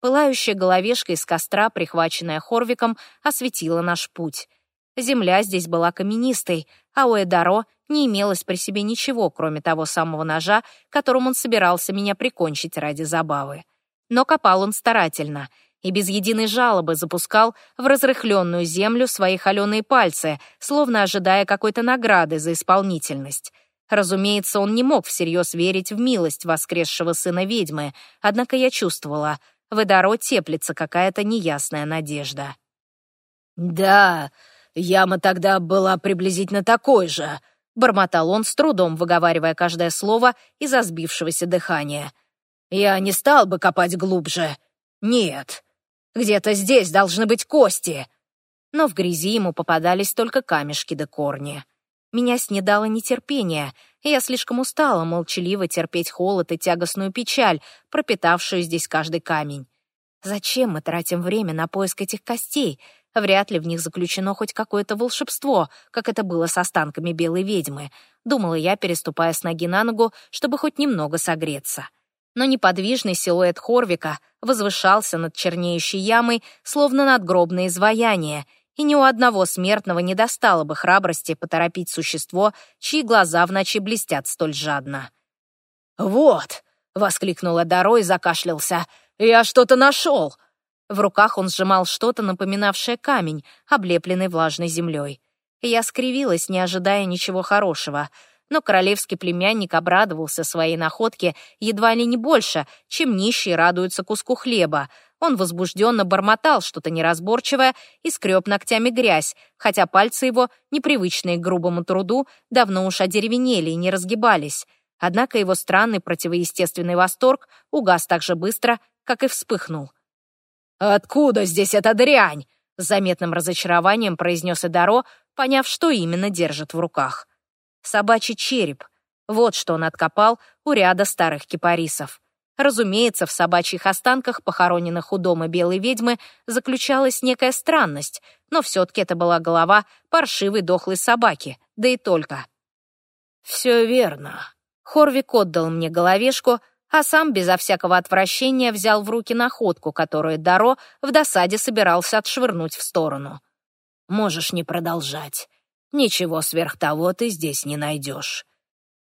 Пылающая головешка из костра, прихваченная Хорвиком, осветила наш путь. Земля здесь была каменистой, а у Эдаро не имелось при себе ничего, кроме того самого ножа, которым он собирался меня прикончить ради забавы. Но копал он старательно и без единой жалобы запускал в разрыхленную землю свои холеные пальцы, словно ожидая какой-то награды за исполнительность. Разумеется, он не мог всерьез верить в милость воскресшего сына ведьмы, однако я чувствовала — в Эдаро теплится какая-то неясная надежда. «Да, яма тогда была приблизительно такой же», — бормотал он, с трудом выговаривая каждое слово из-за сбившегося дыхания. «Я не стал бы копать глубже. Нет. Где-то здесь должны быть кости». Но в грязи ему попадались только камешки да корни. Меня снедало нетерпение, я слишком устала молчаливо терпеть холод и тягостную печаль, пропитавшую здесь каждый камень. Зачем мы тратим время на поиск этих костей? Вряд ли в них заключено хоть какое-то волшебство, как это было с останками белой ведьмы, думала я, переступая с ноги на ногу, чтобы хоть немного согреться. Но неподвижный силуэт Хорвика возвышался над чернеющей ямой, словно надгробное изваяние — и ни у одного смертного не достало бы храбрости поторопить существо, чьи глаза в ночи блестят столь жадно. «Вот!» — воскликнул Эдаро и закашлялся. «Я что-то нашел!» В руках он сжимал что-то, напоминавшее камень, облепленный влажной землей. Я скривилась, не ожидая ничего хорошего, но королевский племянник обрадовался своей находке едва ли не больше, чем нищие радуются куску хлеба — он возбужденно бормотал что-то неразборчивое и скреб ногтями грязь, хотя пальцы его, непривычные к грубому труду, давно уж одеревенели и не разгибались. Однако его странный противоестественный восторг угас так же быстро, как и вспыхнул. «Откуда здесь эта дрянь?» — с заметным разочарованием произнес Эдаро, поняв, что именно держит в руках. Собачий череп. Вот что он откопал у ряда старых кипарисов. Разумеется, в собачьих останках, похороненных у дома белой ведьмы, заключалась некая странность, но все-таки это была голова паршивой дохлой собаки, да и только. «Все верно». Хорвик отдал мне головешку, а сам безо всякого отвращения взял в руки находку, которую Даро в досаде собирался отшвырнуть в сторону. «Можешь не продолжать. Ничего сверх того ты здесь не найдешь».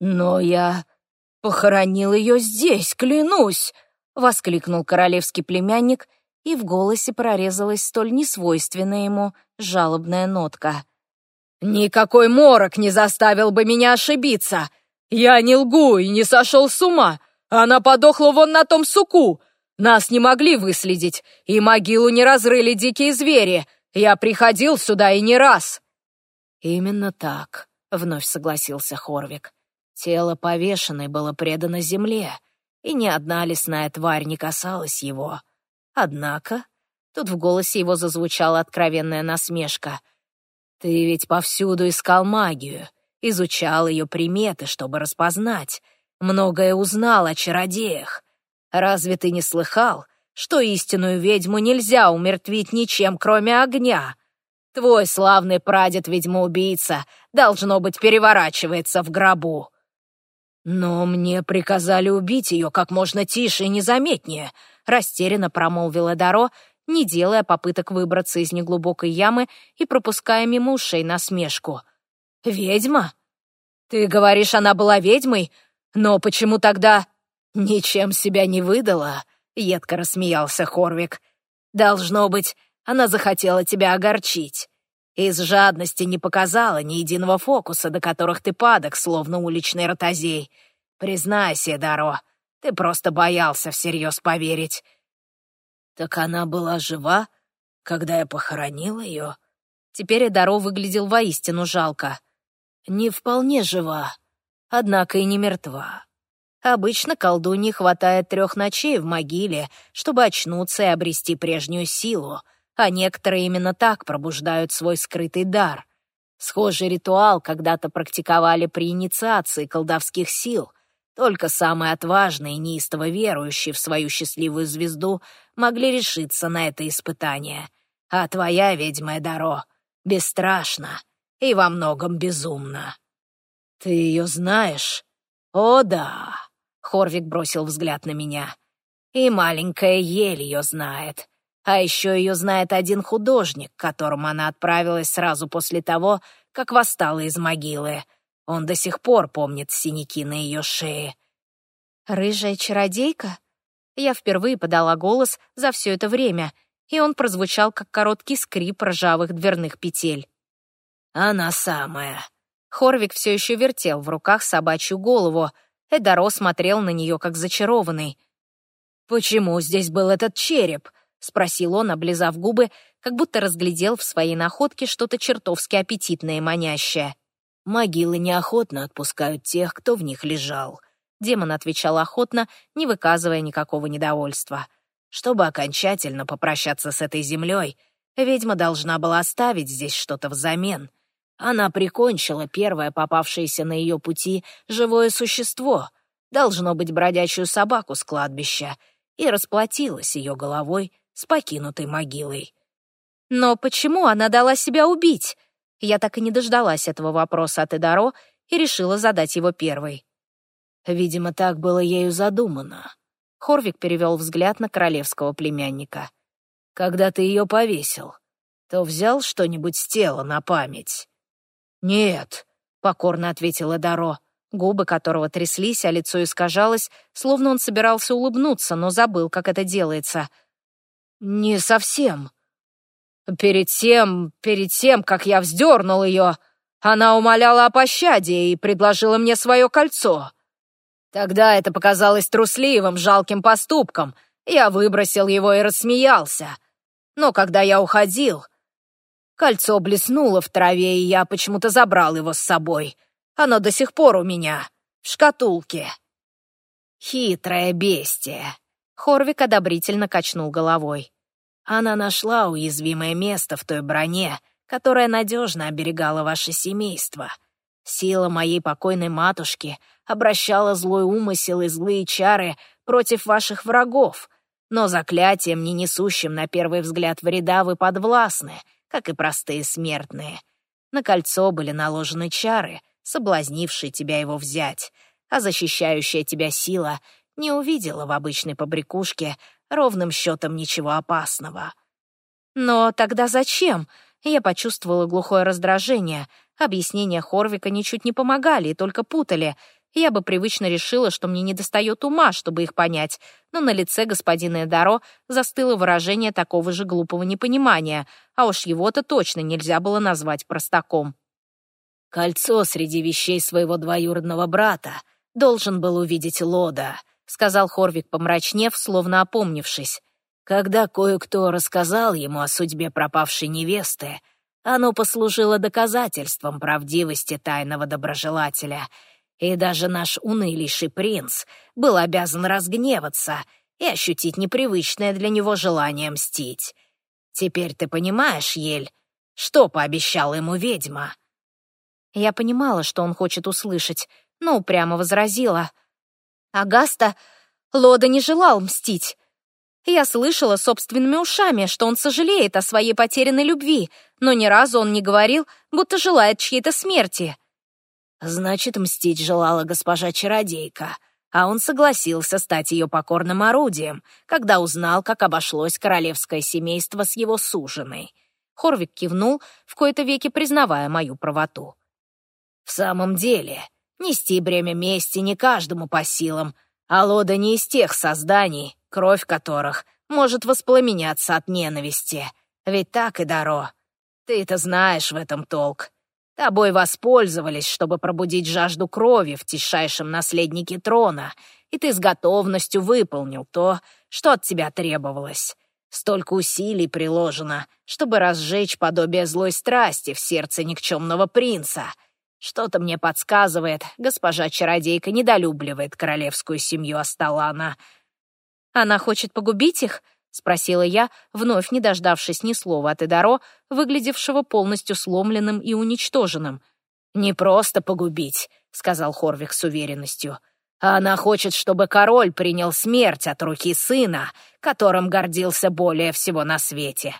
«Но я «Похоронил ее здесь, клянусь!» — воскликнул королевский племянник, и в голосе прорезалась столь несвойственная ему жалобная нотка. «Никакой морок не заставил бы меня ошибиться! Я не лгу и не сошел с ума! Она подохла вон на том суку! Нас не могли выследить, и могилу не разрыли дикие звери! Я приходил сюда и не раз!» «Именно так», — вновь согласился Хорвик. Тело повешенной было предано земле, и ни одна лесная тварь не касалась его. Однако, тут в голосе его зазвучала откровенная насмешка. «Ты ведь повсюду искал магию, изучал ее приметы, чтобы распознать, многое узнал о чародеях. Разве ты не слыхал, что истинную ведьму нельзя умертвить ничем, кроме огня?» Твой славный прадед-ведьма-убийца, должно быть, переворачивается в гробу. «Но мне приказали убить ее как можно тише и незаметнее», растерянно промолвила Даро, не делая попыток выбраться из неглубокой ямы и пропуская мимо ушей насмешку. «Ведьма? Ты говоришь, она была ведьмой? Но почему тогда...» «Ничем себя не выдала», — едко рассмеялся Хорвик. «Должно быть, она захотела тебя огорчить. Из жадности не показала ни единого фокуса, до которых ты падок, словно уличный ротозей. Признайся, Даро, ты просто боялся всерьез поверить. Так она была жива, когда я похоронил ее? Теперь Даро выглядел воистину жалко. Не вполне жива, однако и не мертва. Обычно колдуньи хватает трех ночей в могиле, чтобы очнуться и обрести прежнюю силу — а некоторые именно так пробуждают свой скрытый дар. Схожий ритуал когда-то практиковали при инициации колдовских сил. Только самые отважные и неистово верующие в свою счастливую звезду могли решиться на это испытание. А твоя ведьма Даро бесстрашна и во многом безумна. Ты ее знаешь? О, да. Хорвик бросил взгляд на меня. И маленькая ель ее знает. А еще ее знает один художник, к которому она отправилась сразу после того, как восстала из могилы. Он до сих пор помнит синяки на ее шее. «Рыжая чародейка?» Я впервые подала голос за все это время, и он прозвучал, как короткий скрип ржавых дверных петель. «Она самая». Хорвик все еще вертел в руках собачью голову. Эдаро смотрел на нее, как зачарованный. «Почему здесь был этот череп?» — спросил он, облизав губы, как будто разглядел в своей находке что-то чертовски аппетитное и манящее. «Могилы неохотно отпускают тех, кто в них лежал», — демон отвечал охотно, не выказывая никакого недовольства. «Чтобы окончательно попрощаться с этой землей, ведьма должна была оставить здесь что-то взамен. Она прикончила первое попавшееся на ее пути живое существо, должно быть бродячую собаку с кладбища, и расплатилась ее головой с покинутой могилой. Но почему она дала себя убить? Я так и не дождалась этого вопроса от Эдаро и решила задать его первой. Видимо, так было ею задумано. Хорвик перевел взгляд на королевского племянника. Когда ты ее повесил, то взял что-нибудь с тела на память? Нет, покорно ответил Эдаро, губы которого тряслись, а лицо искажалось, словно он собирался улыбнуться, но забыл, как это делается — «Не совсем. Перед тем, перед тем, как я вздернул ее, она умоляла о пощаде и предложила мне свое кольцо. Тогда это показалось трусливым, жалким поступком. Я выбросил его и рассмеялся. Но когда я уходил, кольцо блеснуло в траве, и я почему-то забрал его с собой. Оно до сих пор у меня, в шкатулке. Хитрое бестие. Хорвик одобрительно качнул головой. Она нашла уязвимое место в той броне, которая надежно оберегала ваше семейство. Сила моей покойной матушки обращала злой умысел и злые чары против ваших врагов, но заклятием, не несущим на первый взгляд вреда, вы подвластны, как и простые смертные. На кольцо были наложены чары, соблазнившие тебя его взять, а защищающая тебя сила — не увидела в обычной побрякушке ровным счетом ничего опасного. Но тогда зачем? Я почувствовала глухое раздражение. Объяснения Хорвика ничуть не помогали и только путали. Я бы привычно решила, что мне недостает ума, чтобы их понять, но на лице господина Эдаро застыло выражение такого же глупого непонимания, а уж его-то точно нельзя было назвать простаком. «Кольцо среди вещей своего двоюродного брата должен был увидеть Лода», — сказал Хорвик, помрачнев, словно опомнившись. Когда кое-кто рассказал ему о судьбе пропавшей невесты, оно послужило доказательством правдивости тайного доброжелателя, и даже наш унылейший принц был обязан разгневаться и ощутить непривычное для него желание мстить. Теперь ты понимаешь, Ель, что пообещала ему ведьма?» Я понимала, что он хочет услышать, но упрямо возразила — Агаста Лода не желал мстить. Я слышала собственными ушами, что он сожалеет о своей потерянной любви, но ни разу он не говорил, будто желает чьей-то смерти. Значит, мстить желала госпожа-чародейка, а он согласился стать ее покорным орудием, когда узнал, как обошлось королевское семейство с его суженой. Хорвик кивнул, в кои-то веки признавая мою правоту. «В самом деле, Нести бремя мести не каждому по силам, а Лода не из тех созданий, кровь которых может воспламеняться от ненависти. Ведь так и Даро. Ты это знаешь в этом толк. Тобой воспользовались, чтобы пробудить жажду крови в тишайшем наследнике трона, и ты с готовностью выполнил то, что от тебя требовалось. Столько усилий приложено, чтобы разжечь подобие злой страсти в сердце никчемного принца — что-то мне подсказывает, госпожа-чародейка недолюбливает королевскую семью Асталана. Она хочет погубить их? — спросила я, вновь не дождавшись ни слова от Эдаро, выглядевшего полностью сломленным и уничтоженным. «Не просто погубить», — сказал Хорвик с уверенностью. «А она хочет, чтобы король принял смерть от руки сына, которым гордился более всего на свете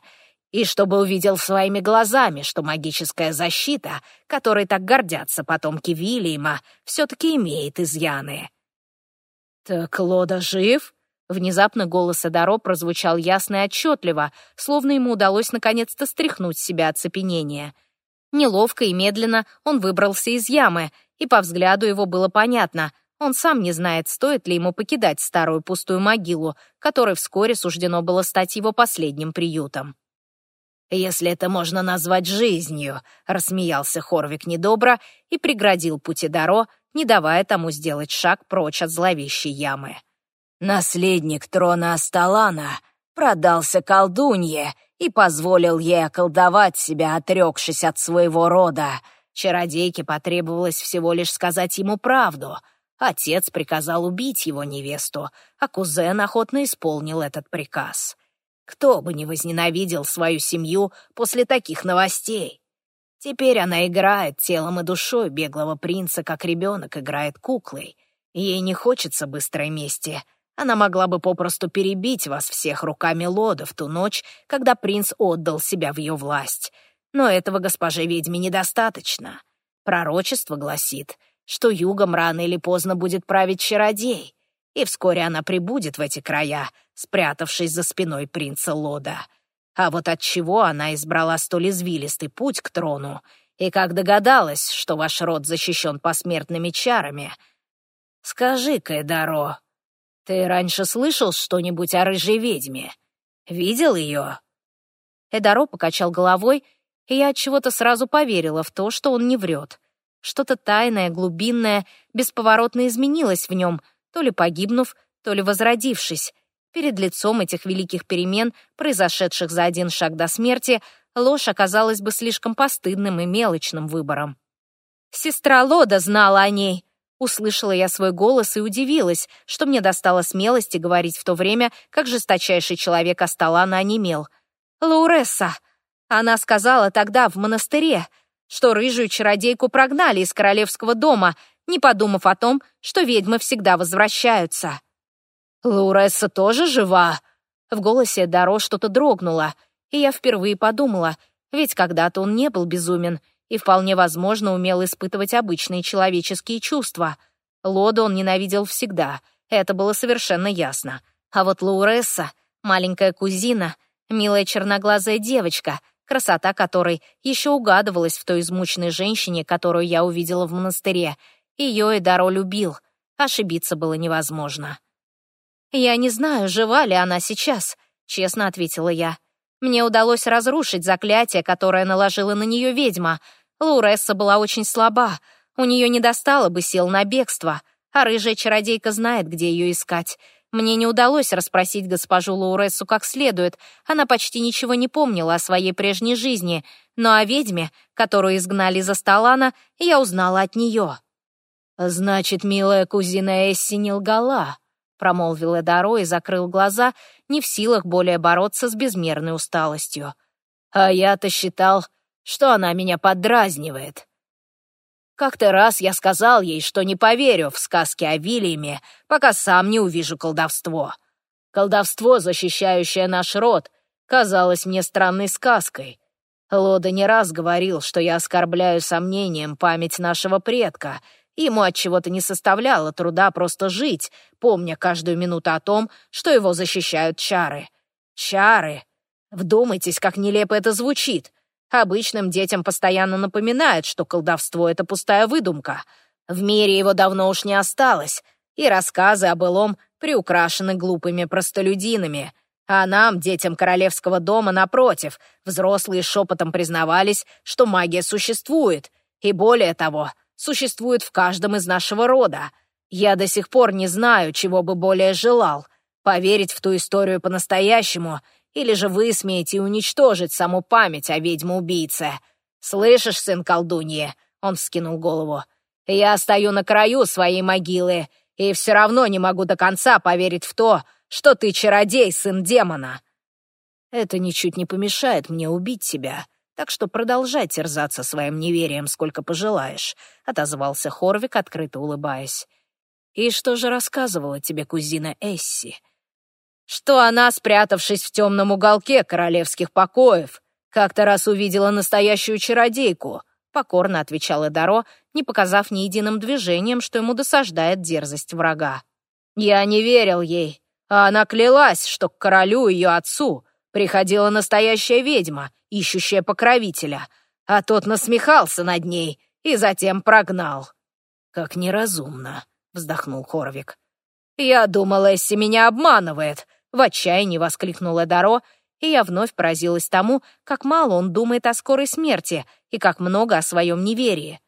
и чтобы увидел своими глазами, что магическая защита, которой так гордятся потомки Вильяма, все-таки имеет изъяны. «Так Лода жив?» Внезапно голос Эдаро прозвучал ясно и отчетливо, словно ему удалось наконец-то стряхнуть с себя оцепенение. Неловко и медленно он выбрался из ямы, и по взгляду его было понятно, он сам не знает, стоит ли ему покидать старую пустую могилу, которой вскоре суждено было стать его последним приютом. «Если это можно назвать жизнью», — рассмеялся Хорвик недобро и преградил пути Даро, не давая тому сделать шаг прочь от зловещей ямы. Наследник трона Асталана продался колдунье и позволил ей околдовать себя, отрекшись от своего рода. Чародейке потребовалось всего лишь сказать ему правду. Отец приказал убить его невесту, а кузен охотно исполнил этот приказ. Кто бы не возненавидел свою семью после таких новостей? Теперь она играет телом и душой беглого принца, как ребенок играет куклой. Ей не хочется быстрой мести — она могла бы попросту перебить вас всех руками Лода в ту ночь, когда принц отдал себя в ее власть. Но этого госпоже ведьме недостаточно. Пророчество гласит, что югом рано или поздно будет править чародей, и вскоре она прибудет в эти края, спрятавшись за спиной принца Лода. А вот от чего она избрала столь извилистый путь к трону, и как догадалась, что ваш род защищен посмертными чарами? Скажи-ка, Эдаро, «Ты раньше слышал что-нибудь о рыжей ведьме? Видел ее?» Эдаро покачал головой, и я от чего-то сразу поверила в то, что он не врет. Что-то тайное, глубинное, бесповоротно изменилось в нем, то ли погибнув, то ли возродившись. Перед лицом этих великих перемен, произошедших за один шаг до смерти, ложь оказалась бы слишком постыдным и мелочным выбором. Сестра Лода знала о ней, Услышала я свой голос и удивилась, что мне достало смелости говорить в то время, как жесточайший человек Асталана онемел. «Лауресса!» Она сказала тогда в монастыре, что рыжую чародейку прогнали из королевского дома, не подумав о том, что ведьмы всегда возвращаются. «Лауресса тоже жива?» В голосе Даро что-то дрогнуло, и я впервые подумала, ведь когда-то он не был безумен — и вполне возможно умел испытывать обычные человеческие чувства. Лоду он ненавидел всегда, это было совершенно ясно. А вот Лауресса, маленькая кузина, милая черноглазая девочка, красота которой еще угадывалась в той измученной женщине, которую я увидела в монастыре. Ее и Даро любил. Ошибиться было невозможно. «Я не знаю, жива ли она сейчас», — честно ответила я. «Мне удалось разрушить заклятие, которое наложила на нее ведьма, Лауресса была очень слаба, у нее не достало бы сил на бегство, а рыжая чародейка знает, где ее искать. Мне не удалось расспросить госпожу Лаурессу как следует, она почти ничего не помнила о своей прежней жизни, но о ведьме, которую изгнали за Сталана, я узнала от нее. «Значит, милая кузина Эсси не лгала», — промолвил Эдаро и закрыл глаза, не в силах более бороться с безмерной усталостью. «А я-то считал, что она меня поддразнивает. Как-то раз я сказал ей, что не поверю в сказки о Вильяме, пока сам не увижу колдовство. Колдовство, защищающее наш род, казалось мне странной сказкой. Лода не раз говорил, что я оскорбляю сомнением память нашего предка. Ему от чего-то не составляло труда просто жить, помня каждую минуту о том, что его защищают чары. Чары. Вдумайтесь, как нелепо это звучит. Обычным детям постоянно напоминают, что колдовство — это пустая выдумка. В мире его давно уж не осталось, и рассказы о былом приукрашены глупыми простолюдинами. А нам, детям королевского дома, напротив, взрослые шепотом признавались, что магия существует, и более того, существует в каждом из нашего рода. Я до сих пор не знаю, чего бы более желал — поверить в ту историю по-настоящему — или же высмеять и уничтожить саму память о ведьме-убийце. Слышишь, сын колдуньи?» — он вскинул голову. «Я стою на краю своей могилы и все равно не могу до конца поверить в то, что ты чародей, сын демона». «Это ничуть не помешает мне убить тебя», так что продолжай терзаться своим неверием, сколько пожелаешь», — отозвался Хорвик, открыто улыбаясь. «И что же рассказывала тебе кузина Эсси? что она, спрятавшись в темном уголке королевских покоев, как-то раз увидела настоящую чародейку, покорно отвечал Эдаро, не показав ни единым движением, что ему досаждает дерзость врага. Я не верил ей. А она клялась, что к королю ее отцу приходила настоящая ведьма, ищущая покровителя, а тот насмехался над ней и затем прогнал. «Как неразумно», — вздохнул Хорвик. «Я думал, Эсси меня обманывает», — в отчаянии воскликнула Даро, и я вновь поразилась тому, как мало он думает о скорой смерти и как много о своем неверии.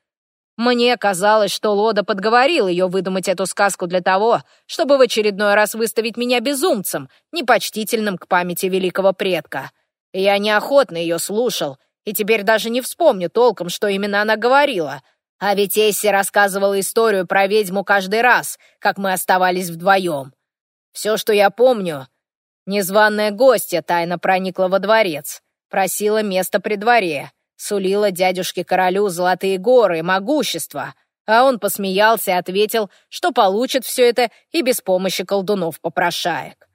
Мне казалось, что Лода подговорил ее выдумать эту сказку для того, чтобы в очередной раз выставить меня безумцем, непочтительным к памяти великого предка. Я неохотно ее слушал, и теперь даже не вспомню толком, что именно она говорила. А ведь Эсси рассказывала историю про ведьму каждый раз, как мы оставались вдвоем. Все, что я помню, незваная гостья тайно проникла во дворец, просила место при дворе, сулила дядюшке-королю золотые горы могущество, а он посмеялся и ответил, что получит все это и без помощи колдунов-попрошаек.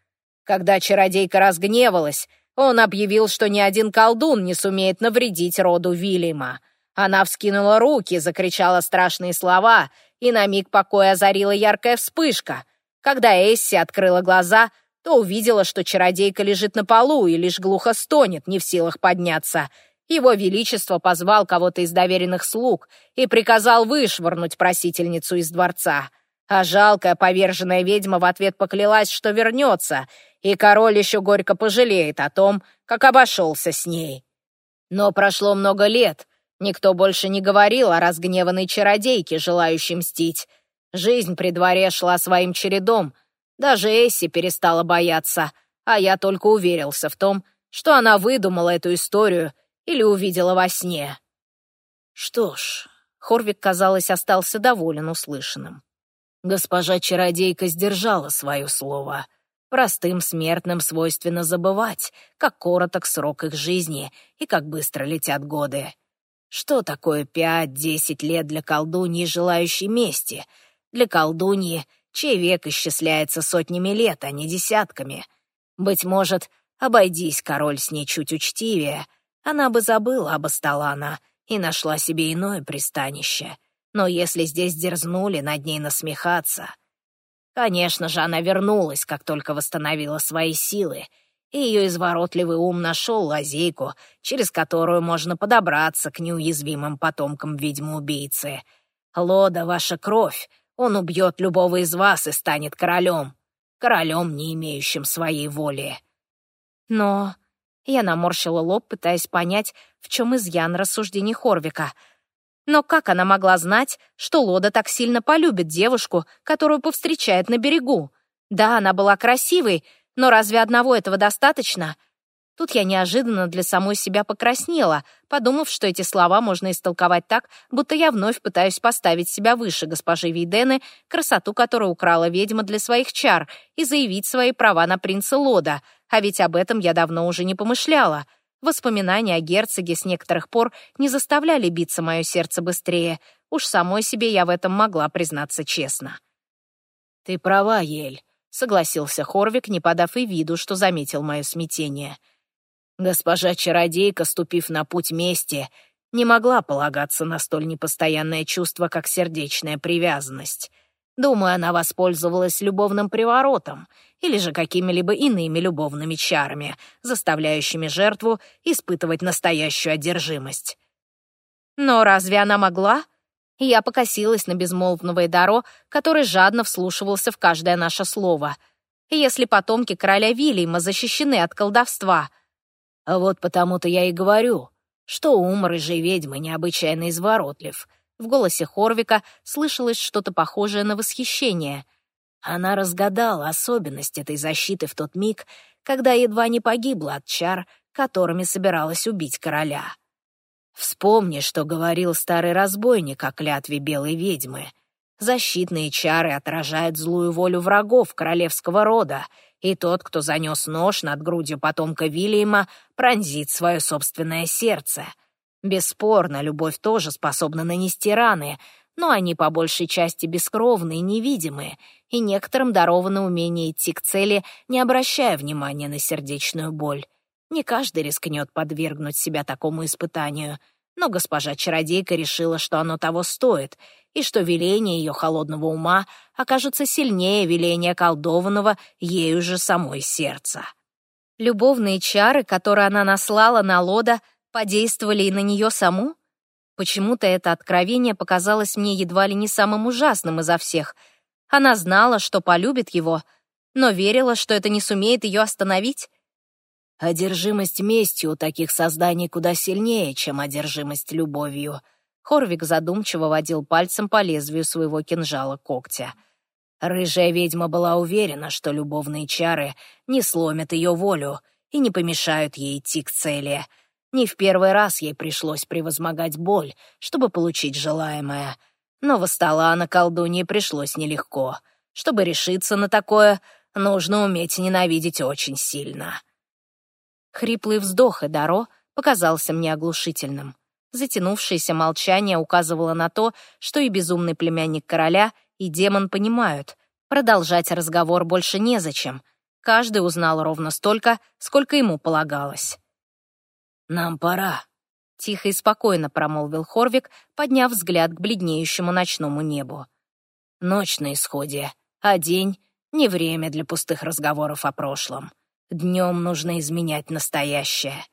Когда чародейка разгневалась, он объявил, что ни один колдун не сумеет навредить роду Вильяма. Она вскинула руки, закричала страшные слова, и на миг покоя озарила яркая вспышка. Когда Эсси открыла глаза, то увидела, что чародейка лежит на полу и лишь глухо стонет, не в силах подняться — его Величество позвал кого-то из доверенных слуг и приказал вышвырнуть просительницу из дворца. А жалкая поверженная ведьма в ответ поклялась, что вернется, и король еще горько пожалеет о том, как обошелся с ней. Но прошло много лет, никто больше не говорил о разгневанной чародейке, желающей мстить. Жизнь при дворе шла своим чередом, даже Эсси перестала бояться, а я только уверился в том, что она выдумала эту историю — или увидела во сне. Что ж, Хорвик, казалось, остался доволен услышанным. Госпожа чародейка сдержала свое слово. Простым смертным свойственно забывать, как короток срок их жизни и как быстро летят годы. Что такое пять-десять лет для колдуньи, желающей мести? Для колдуньи, чей век исчисляется сотнями лет, а не десятками. Быть может, обойдись король с ней чуть учтивее, она бы забыла об Асталана и нашла себе иное пристанище. Но если здесь дерзнули над ней насмехаться... Конечно же, она вернулась, как только восстановила свои силы, и ее изворотливый ум нашел лазейку, через которую можно подобраться к неуязвимым потомкам ведьмы-убийцы. Лода — ваша кровь, он убьет любого из вас и станет королем. Королем, не имеющим своей воли. Но я наморщила лоб, пытаясь понять, в чем изъян рассуждений Хорвика. Но как она могла знать, что Лода так сильно полюбит девушку, которую повстречает на берегу? Да, она была красивой, но разве одного этого достаточно? Тут я неожиданно для самой себя покраснела, подумав, что эти слова можно истолковать так, будто я вновь пытаюсь поставить себя выше госпожи Вейдены, красоту которой украла ведьма для своих чар, и заявить свои права на принца Лода. А ведь об этом я давно уже не помышляла. Воспоминания о герцоге с некоторых пор не заставляли биться мое сердце быстрее. Уж самой себе я в этом могла признаться честно. «Ты права, Ель», — согласился Хорвик, не подав и виду, что заметил мое смятение. — Госпожа-чародейка, ступив на путь мести, не могла полагаться на столь непостоянное чувство, как сердечная привязанность. Думаю, она воспользовалась любовным приворотом или же какими-либо иными любовными чарами, заставляющими жертву испытывать настоящую одержимость. Но разве она могла? Я покосилась на безмолвного Эдаро, который жадно вслушивался в каждое наше слово. Если потомки короля Вильяма защищены от колдовства — вот потому-то я и говорю, что ум рыжей ведьмы необычайно изворотлив. В голосе Хорвика слышалось что-то похожее на восхищение. Она разгадала особенность этой защиты в тот миг, когда едва не погибла от чар, которыми собиралась убить короля. Вспомни, что говорил старый разбойник о клятве белой ведьмы. Защитные чары отражают злую волю врагов королевского рода, и тот, кто занес нож над грудью потомка Вильяма, пронзит свое собственное сердце. Бесспорно, любовь тоже способна нанести раны, но они по большей части бескровные, невидимые, и некоторым даровано умение идти к цели, не обращая внимания на сердечную боль. Не каждый рискнет подвергнуть себя такому испытанию, но госпожа-чародейка решила, что оно того стоит, и что веления ее холодного ума окажутся сильнее веления колдованного ею же самой сердца. Любовные чары, которые она наслала на Лода, подействовали и на нее саму? Почему-то это откровение показалось мне едва ли не самым ужасным изо всех. Она знала, что полюбит его, но верила, что это не сумеет ее остановить. Одержимость местью у таких созданий куда сильнее, чем одержимость любовью. Хорвик задумчиво водил пальцем по лезвию своего кинжала когтя. Рыжая ведьма была уверена, что любовные чары не сломят ее волю и не помешают ей идти к цели. Не в первый раз ей пришлось превозмогать боль, чтобы получить желаемое. Но восстала на колдунье пришлось нелегко. Чтобы решиться на такое, нужно уметь ненавидеть очень сильно. Хриплый вздох Эдаро показался мне оглушительным. Затянувшееся молчание указывало на то, что и безумный племянник короля, и демон понимают. Продолжать разговор больше незачем. Каждый узнал ровно столько, сколько ему полагалось. «Нам пора», — тихо и спокойно промолвил Хорвик, подняв взгляд к бледнеющему ночному небу. «Ночь на исходе, а день — не время для пустых разговоров о прошлом. Днем нужно изменять настоящее.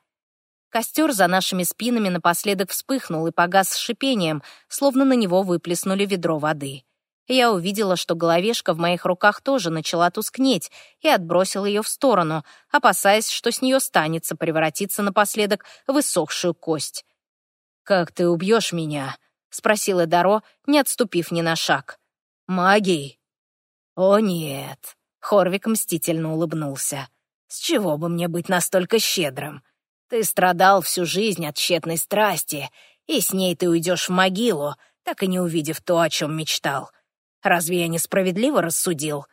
Костер за нашими спинами напоследок вспыхнул и погас с шипением, словно на него выплеснули ведро воды. Я увидела, что головешка в моих руках тоже начала тускнеть, и отбросила ее в сторону, опасаясь, что с нее станется превратиться напоследок в иссохшую кость. «Как ты убьешь меня?» — спросил Эдаро, не отступив ни на шаг. «Магией?» «О, нет!» — Хорвик мстительно улыбнулся. С чего бы мне быть настолько щедрым? Ты страдал всю жизнь от тщетной страсти, и с ней ты уйдешь в могилу, так и не увидев то, о чем мечтал. Разве я несправедливо рассудил?»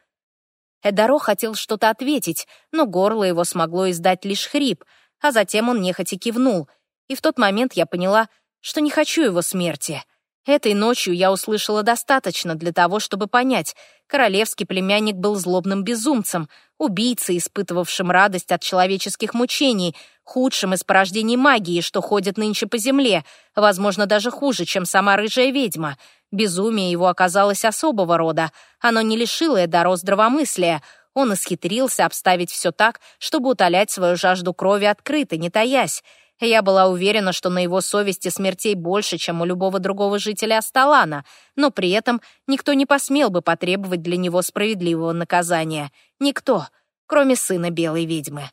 Эдаро хотел что-то ответить, но горло его смогло издать лишь хрип, а затем он нехотя кивнул, и в тот момент я поняла, что не хочу его смерти — Этой ночью я услышала достаточно для того, чтобы понять, королевский племянник был злобным безумцем, убийцей, испытывавшим радость от человеческих мучений, худшим из порождений магии, что ходит нынче по земле, возможно, даже хуже, чем сама рыжая ведьма. Безумие его оказалось особого рода, оно не лишило Эдаро здравомыслия, он исхитрился обставить все так, чтобы утолять свою жажду крови открыто, не таясь, я была уверена, что на его совести смертей больше, чем у любого другого жителя Асталана, но при этом никто не посмел бы потребовать для него справедливого наказания. Никто, кроме сына белой ведьмы.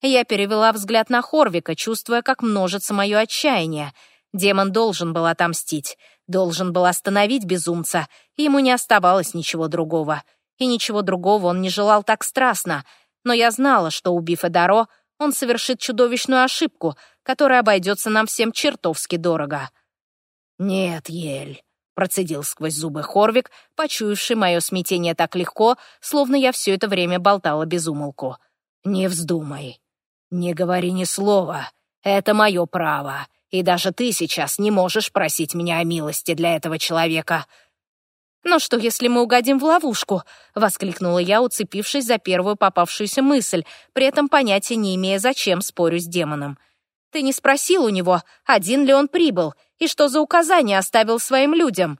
Я перевела взгляд на Хорвика, чувствуя, как множится мое отчаяние. Демон должен был отомстить, должен был остановить безумца, ему не оставалось ничего другого. И ничего другого он не желал так страстно. Но я знала, что, убив Эдаро, он совершит чудовищную ошибку, которая обойдется нам всем чертовски дорого. «Нет, Ель», — процедил сквозь зубы Хорвик, почуявший мое смятение так легко, словно я все это время болтала без умолку. «Не вздумай. Не говори ни слова. Это мое право. И даже ты сейчас не можешь просить меня о милости для этого человека. «Но что, если мы угодим в ловушку?» — воскликнула я, уцепившись за первую попавшуюся мысль, при этом понятия не имея, зачем спорю с демоном. «Ты не спросил у него, один ли он прибыл, и что за указание оставил своим людям?»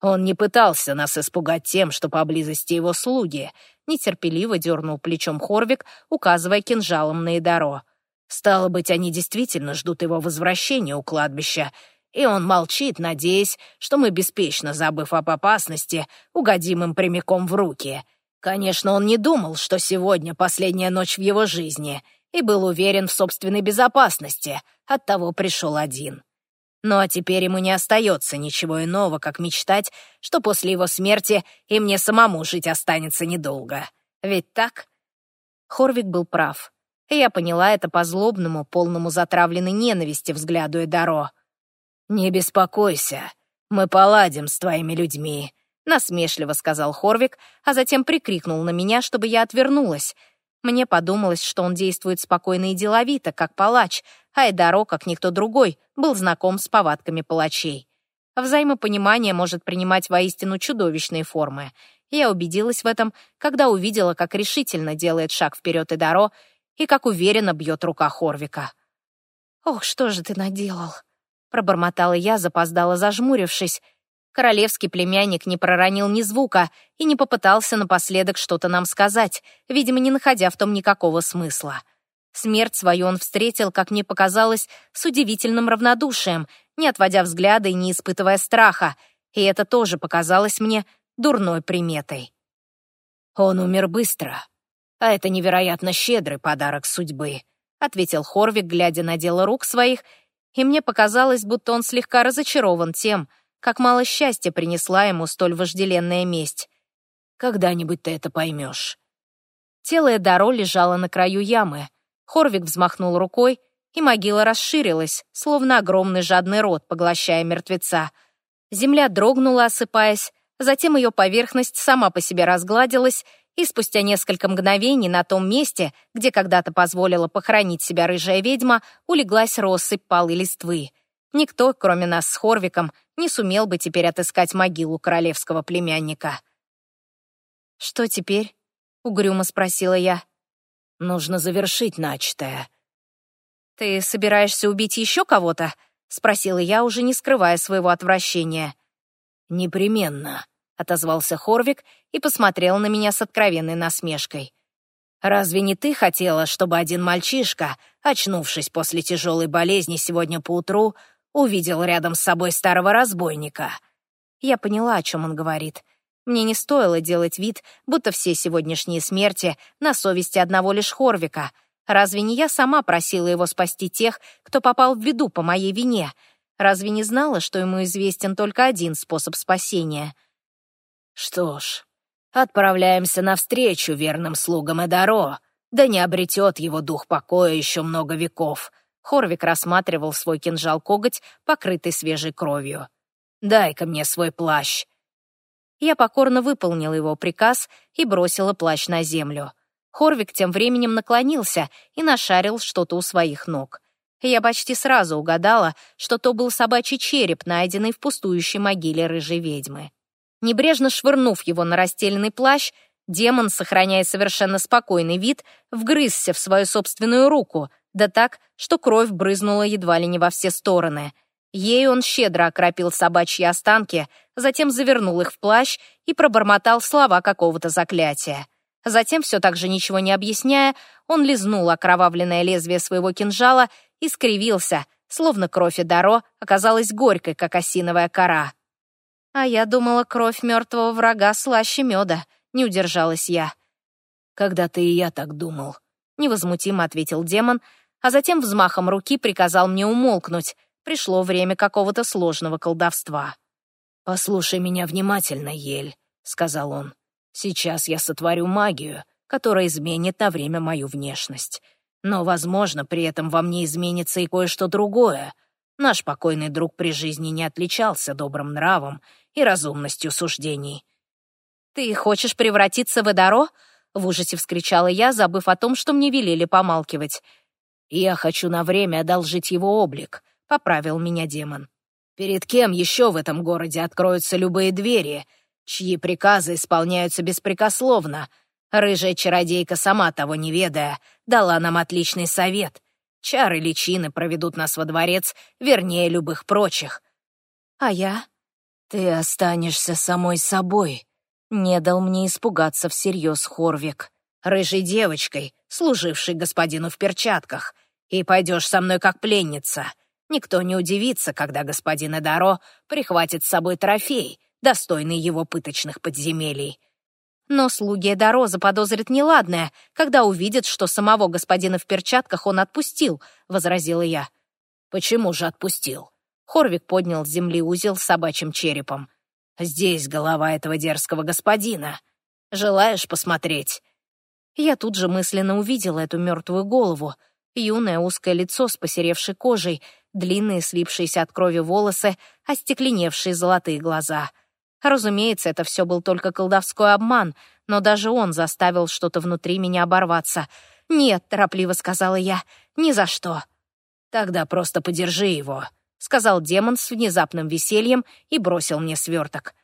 «Он не пытался нас испугать тем, что поблизости его слуги», — нетерпеливо дернул плечом Хорвик, указывая кинжалом на Эдаро. «Стало быть, они действительно ждут его возвращения у кладбища, и он молчит, надеясь, что мы, беспечно забыв об опасности, угодим им прямиком в руки. Конечно, он не думал, что сегодня последняя ночь в его жизни, и был уверен в собственной безопасности, оттого пришел один. Ну а теперь ему не остается ничего иного, как мечтать, что после его смерти и мне самому жить останется недолго. Ведь так? Хорвик был прав. Я поняла это по злобному, полному затравленной ненависти взгляду Эдаро. «Не беспокойся, мы поладим с твоими людьми», — насмешливо сказал Хорвик, а затем прикрикнул на меня, чтобы я отвернулась. Мне подумалось, что он действует спокойно и деловито, как палач, а Эдаро, как никто другой, был знаком с повадками палачей. Взаимопонимание может принимать воистину чудовищные формы. Я убедилась в этом, когда увидела, как решительно делает шаг вперед Эдаро и как уверенно бьет рука Хорвика. «Ох, что же ты наделал?» Пробормотала я, запоздала зажмурившись. Королевский племянник не проронил ни звука и не попытался напоследок что-то нам сказать, видимо, не находя в том никакого смысла. Смерть свою он встретил, как мне показалось, с удивительным равнодушием, не отводя взгляда и не испытывая страха, и это тоже показалось мне дурной приметой. «Он умер быстро, а это невероятно щедрый подарок судьбы», ответил Хорвик, глядя на дело рук своих, и мне показалось, будто он слегка разочарован тем, как мало счастья принесла ему столь вожделенная месть. «Когда-нибудь ты это поймешь». Тело Эдаро лежало на краю ямы. Хорвик взмахнул рукой, и могила расширилась, словно огромный жадный рот, поглощая мертвеца. Земля дрогнула, осыпаясь, затем ее поверхность сама по себе разгладилась, и спустя несколько мгновений на том месте, где когда-то позволила похоронить себя рыжая ведьма, улеглась россыпь палой листвы. Никто, кроме нас с Хорвиком, не сумел бы теперь отыскать могилу королевского племянника. «Что теперь?» — угрюмо спросила я. «Нужно завершить начатое». «Ты собираешься убить еще кого-то?» — спросила я, уже не скрывая своего отвращения. «Непременно», — отозвался Хорвик и посмотрел на меня с откровенной насмешкой. «Разве не ты хотела, чтобы один мальчишка, очнувшись после тяжелой болезни сегодня поутру, увидел рядом с собой старого разбойника?» Я поняла, о чем он говорит. Мне не стоило делать вид, будто все сегодняшние смерти на совести одного лишь Хорвика. Разве не я сама просила его спасти тех, кто попал в беду по моей вине? Разве не знала, что ему известен только один способ спасения? Что ж, отправляемся навстречу верным слугам Эдаро, да не обретет его дух покоя еще много веков. Хорвик рассматривал свой кинжал-коготь, покрытый свежей кровью. «Дай-ка мне свой плащ». Я покорно выполнила его приказ и бросила плащ на землю. Хорвик тем временем наклонился и нашарил что-то у своих ног. Я почти сразу угадала, что то был собачий череп, найденный в пустующей могиле рыжей ведьмы. Небрежно швырнув его на расстеленный плащ, демон, сохраняя совершенно спокойный вид, вгрызся в свою собственную руку, да так, что кровь брызнула едва ли не во все стороны. Ей он щедро окропил собачьи останки, затем завернул их в плащ и пробормотал слова какого-то заклятия. Затем, все так же ничего не объясняя, он лизнул окровавленное лезвие своего кинжала и скривился, словно кровь Эдаро оказалась горькой, как осиновая кора. А я думала, кровь мертвого врага слаще меда. Не удержалась я. «Когда-то и я так думал», — невозмутимо ответил демон, а затем взмахом руки приказал мне умолкнуть. Пришло время какого-то сложного колдовства. «Послушай меня внимательно, Ель», — сказал он. «Сейчас я сотворю магию, которая изменит на время мою внешность. Но, возможно, при этом во мне изменится и кое-что другое. Наш покойный друг при жизни не отличался добрым нравом и разумностью суждений. «Ты хочешь превратиться в Эдаро?» — в ужасе вскричала я, забыв о том, что мне велели помалкивать. «Я хочу на время одолжить его облик», — поправил меня демон. «Перед кем еще в этом городе откроются любые двери, чьи приказы исполняются беспрекословно? Рыжая чародейка, сама того не ведая, дала нам отличный совет. Чары личины проведут нас во дворец, вернее любых прочих. А я? Ты останешься самой собой. Не дал мне испугаться всерьез Хорвик. Рыжей девочкой, служившей господину в перчатках. И пойдешь со мной как пленница. Никто не удивится, когда господин Эдаро прихватит с собой трофей, достойный его пыточных подземелий. Но слуги Эдаро заподозрят неладное, когда увидят, что самого господина в перчатках он отпустил, — возразила я. «Почему же отпустил?» Хорвик поднял с земли узел с собачьим черепом. «Здесь голова этого дерзкого господина. Желаешь посмотреть?» Я тут же мысленно увидела эту мертвую голову, юное узкое лицо с посеревшей кожей, длинные слипшиеся от крови волосы, остекленевшие золотые глаза — Разумеется, это все был только колдовской обман, но даже он заставил что-то внутри меня оборваться. «Нет», — торопливо сказала я, — «ни за что». «Тогда просто подержи его», — сказал демон с внезапным весельем и бросил мне сверток.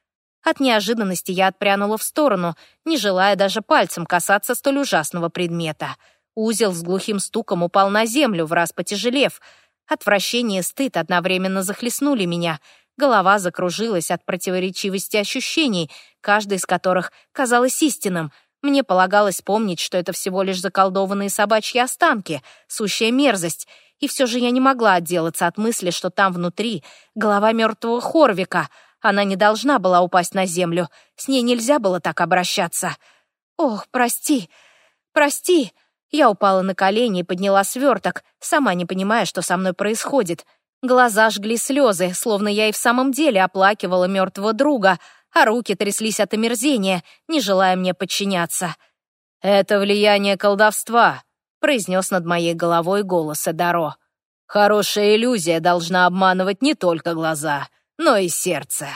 От неожиданности я отпрянула в сторону, не желая даже пальцем касаться столь ужасного предмета. Узел с глухим стуком упал на землю, в раз потяжелев. Отвращение и стыд одновременно захлестнули меня — Голова закружилась от противоречивости ощущений, каждый из которых казалось истинным. Мне полагалось помнить, что это всего лишь заколдованные собачьи останки, сущая мерзость, и все же я не могла отделаться от мысли, что там внутри голова мертвого Хорвика. Она не должна была упасть на землю, с ней нельзя было так обращаться. «Ох, прости, прости!» Я упала на колени и подняла сверток, сама не понимая, что со мной происходит. Глаза жгли слезы, словно я и в самом деле оплакивала мертвого друга, а руки тряслись от омерзения, не желая мне подчиняться. «Это влияние колдовства», — произнес над моей головой голос Эдаро. «Хорошая иллюзия должна обманывать не только глаза, но и сердце».